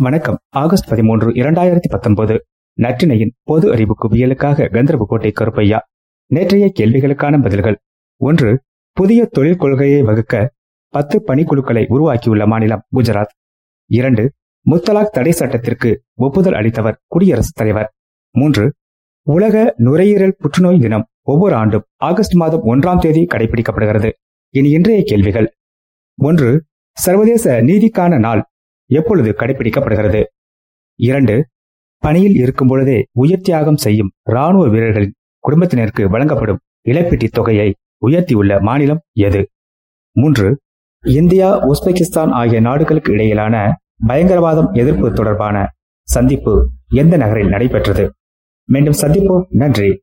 வணக்கம். ஆகஸ்ட் பதிமூன்று இரண்டாயிரத்தி பத்தொன்பது. நற்றினையின் பொது அறிவு குவியலுக்காக கந்தரபுக்கோட்டை கருப்பையா. நேற்றைய கேள்விகளுக்கான பதில்கள். ஒன்று புதிய தொழில் கொள்கையை வகுக்க பத்து பணிக்குழுக்களை உருவாக்கியுள்ள மாநிலம் குஜராத். இரண்டு முத்தலாக் தடை சட்டத்திற்கு ஒப்புதல் அளித்தவர் குடியரசுத் தலைவர். மூன்று உலக நுரையீரல் புற்றுநோய் தினம் ஒவ்வொரு ஆண்டும் ஆகஸ்ட் மாதம் ஒன்றாம் தேதி கடைபிடிக்கப்படுகிறது. இனி இன்றைய கேள்விகள். ஒன்று சர்வதேச நீதிக்கான நாள் எப்பொழுது கடைபிடிக்கப்படுகிறது இரண்டு பணியில் இருக்கும் பொழுதே உயிர் தியாகம் செய்யும் ராணுவ வீரர்களின் குடும்பத்தினருக்கு வழங்கப்படும் இழப்பீட்டுத் தொகையை உயர்த்தியுள்ள மாநிலம் எது? மூன்று இந்தியா உஸ்பெகிஸ்தான் ஆகிய நாடுகளுக்கு இடையிலான பயங்கரவாதம் எதிர்ப்பு தொடர்பான சந்திப்பு எந்த நகரில் நடைபெற்றது? மீண்டும் சந்திப்போம். நன்றி.